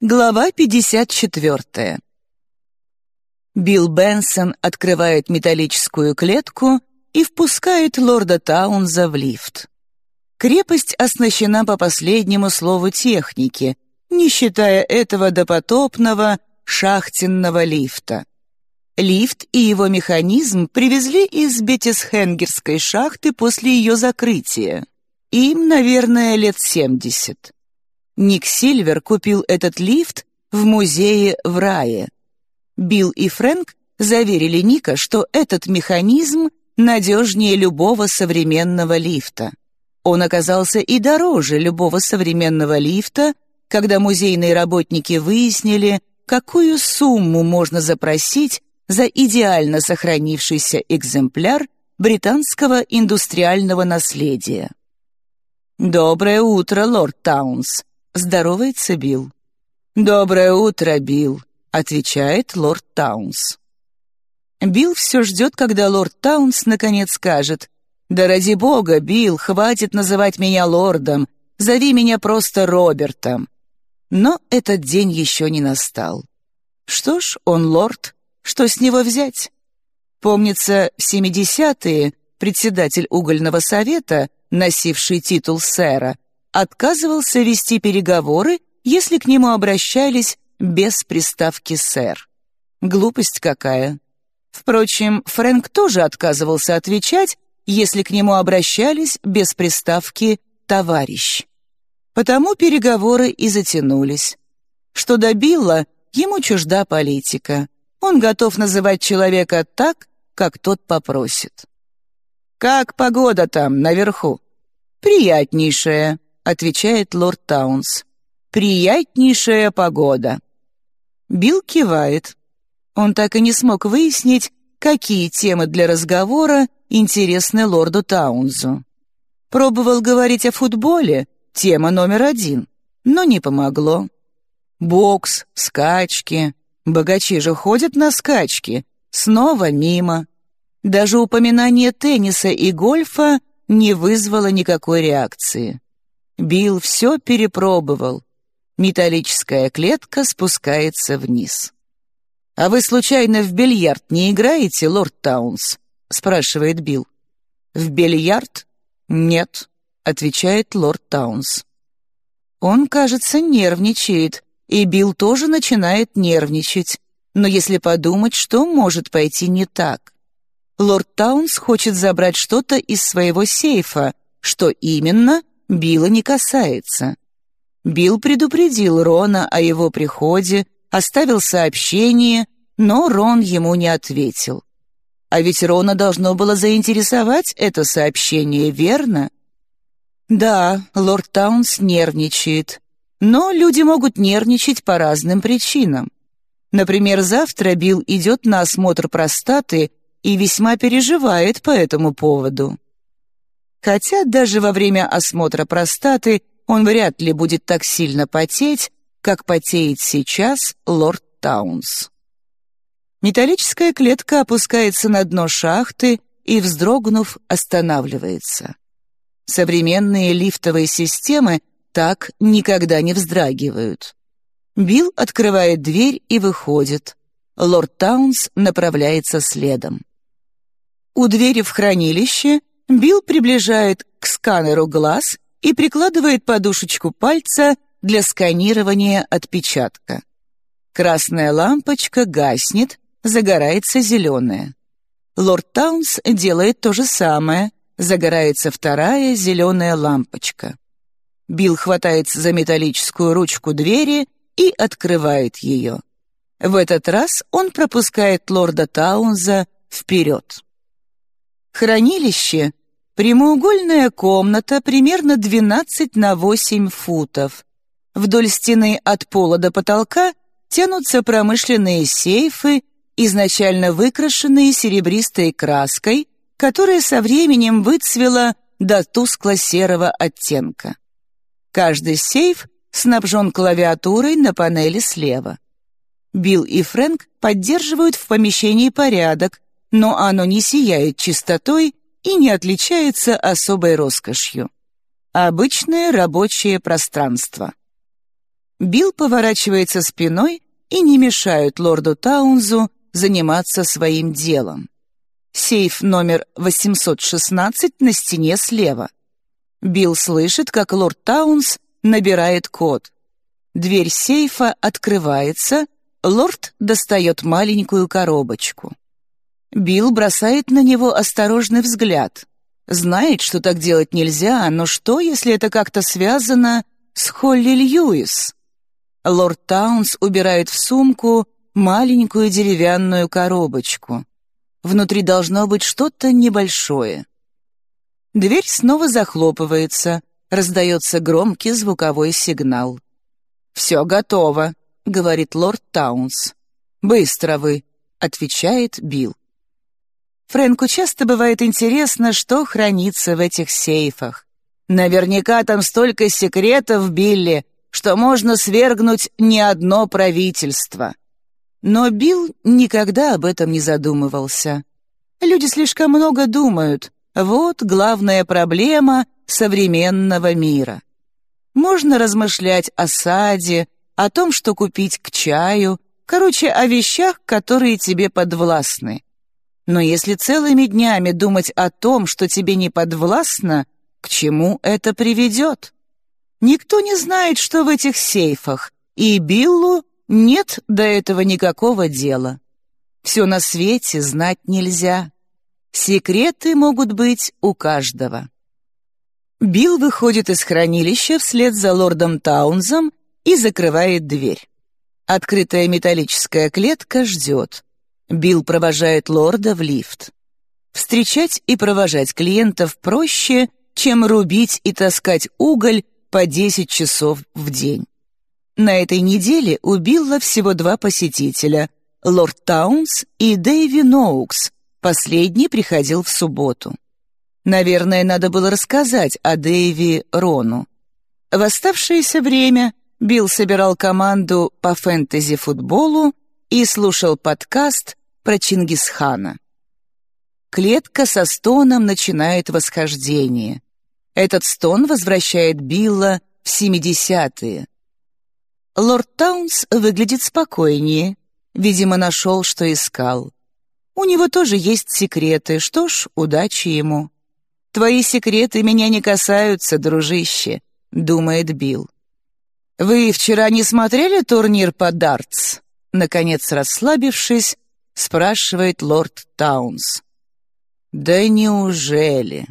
Глава 54. Билл Бенсон открывает металлическую клетку и впускает лорда Таунза в лифт. Крепость оснащена по последнему слову техники, не считая этого допотопного шахтенного лифта. Лифт и его механизм привезли из Бетисхенгерской шахты после ее закрытия. Им, наверное, лет семьдесят. Ник Сильвер купил этот лифт в музее в Рае. Билл и Фрэнк заверили Ника, что этот механизм надежнее любого современного лифта. Он оказался и дороже любого современного лифта, когда музейные работники выяснили, какую сумму можно запросить за идеально сохранившийся экземпляр британского индустриального наследия. «Доброе утро, лорд Таунс», Здоровается Билл. «Доброе утро, Билл», — отвечает лорд Таунс. Билл все ждет, когда лорд Таунс наконец скажет «Да ради бога, Билл, хватит называть меня лордом, зови меня просто Робертом». Но этот день еще не настал. Что ж, он лорд, что с него взять? Помнится, в 70-е председатель угольного совета, носивший титул сэра, отказывался вести переговоры, если к нему обращались без приставки «сэр». Глупость какая. Впрочем, Фрэнк тоже отказывался отвечать, если к нему обращались без приставки «товарищ». Потому переговоры и затянулись. Что до Билла, ему чужда политика. Он готов называть человека так, как тот попросит. «Как погода там, наверху?» «Приятнейшая», отвечает лорд Таунс. «Приятнейшая погода». Билл кивает. Он так и не смог выяснить, какие темы для разговора интересны лорду Таунзу. Пробовал говорить о футболе, тема номер один, но не помогло. Бокс, скачки. Богачи же ходят на скачки. Снова мимо. Даже упоминание тенниса и гольфа не вызвало никакой реакции. Билл все перепробовал. Металлическая клетка спускается вниз. «А вы, случайно, в бильярд не играете, лорд Таунс?» — спрашивает Билл. «В бильярд?» «Нет», — отвечает лорд Таунс. Он, кажется, нервничает, и Билл тоже начинает нервничать. Но если подумать, что может пойти не так? Лорд Таунс хочет забрать что-то из своего сейфа. Что именно, Билла не касается. Билл предупредил Рона о его приходе, оставил сообщение, но Рон ему не ответил. А ведь Рона должно было заинтересовать это сообщение, верно? Да, лорд Таунс нервничает, но люди могут нервничать по разным причинам. Например, завтра Билл идет на осмотр простаты и весьма переживает по этому поводу. Хотя даже во время осмотра простаты он вряд ли будет так сильно потеть, как потеет сейчас лорд Таунс. Металлическая клетка опускается на дно шахты и, вздрогнув, останавливается. Современные лифтовые системы так никогда не вздрагивают. Билл открывает дверь и выходит. Лорд Таунс направляется следом. У двери в хранилище Билл приближает к сканеру глаз и прикладывает подушечку пальца для сканирования отпечатка. Красная лампочка гаснет, загорается зеленая. Лорд Таунс делает то же самое, загорается вторая зеленая лампочка. Билл хватается за металлическую ручку двери и открывает ее. В этот раз он пропускает лорда Таунза вперед. Хранилище — прямоугольная комната примерно 12 на 8 футов. Вдоль стены от пола до потолка тянутся промышленные сейфы, изначально выкрашенные серебристой краской, которая со временем выцвела до тускло-серого оттенка. Каждый сейф снабжен клавиатурой на панели слева. Билл и Фрэнк поддерживают в помещении порядок, но оно не сияет чистотой и не отличается особой роскошью. Обычное рабочее пространство. Билл поворачивается спиной и не мешает лорду Таунзу заниматься своим делом. Сейф номер 816 на стене слева. Билл слышит, как лорд Таунс набирает код. Дверь сейфа открывается, лорд достает маленькую коробочку. Билл бросает на него осторожный взгляд. Знает, что так делать нельзя, но что, если это как-то связано с Холли Льюис? Лорд Таунс убирает в сумку маленькую деревянную коробочку. Внутри должно быть что-то небольшое. Дверь снова захлопывается, раздается громкий звуковой сигнал. «Все готово», — говорит лорд Таунс. «Быстро вы», — отвечает Билл. Фрэнку часто бывает интересно, что хранится в этих сейфах. Наверняка там столько секретов, Билли, что можно свергнуть не одно правительство. Но Билл никогда об этом не задумывался. Люди слишком много думают. Вот главная проблема современного мира. Можно размышлять о саде, о том, что купить к чаю, короче, о вещах, которые тебе подвластны. Но если целыми днями думать о том, что тебе не подвластно, к чему это приведет? Никто не знает, что в этих сейфах, и Биллу нет до этого никакого дела. Все на свете знать нельзя. Секреты могут быть у каждого. Билл выходит из хранилища вслед за лордом Таунзом и закрывает дверь. Открытая металлическая клетка ждет. Билл провожает лорда в лифт. Встречать и провожать клиентов проще, чем рубить и таскать уголь по 10 часов в день. На этой неделе у Билла всего два посетителя — лорд Таунс и Дэйви Ноукс. Последний приходил в субботу. Наверное, надо было рассказать о Дэйви Рону. В оставшееся время Билл собирал команду по фэнтези-футболу и слушал подкаст про Чингисхана. Клетка со стоном начинает восхождение. Этот стон возвращает Билла в 70-е. Лорд Таунс выглядит спокойнее. Видимо, нашел, что искал. У него тоже есть секреты, что ж, удачи ему. «Твои секреты меня не касаются, дружище», — думает Билл. «Вы вчера не смотрели турнир по дартс?» Наконец, расслабившись, спрашивает лорд Таунс. «Да неужели?»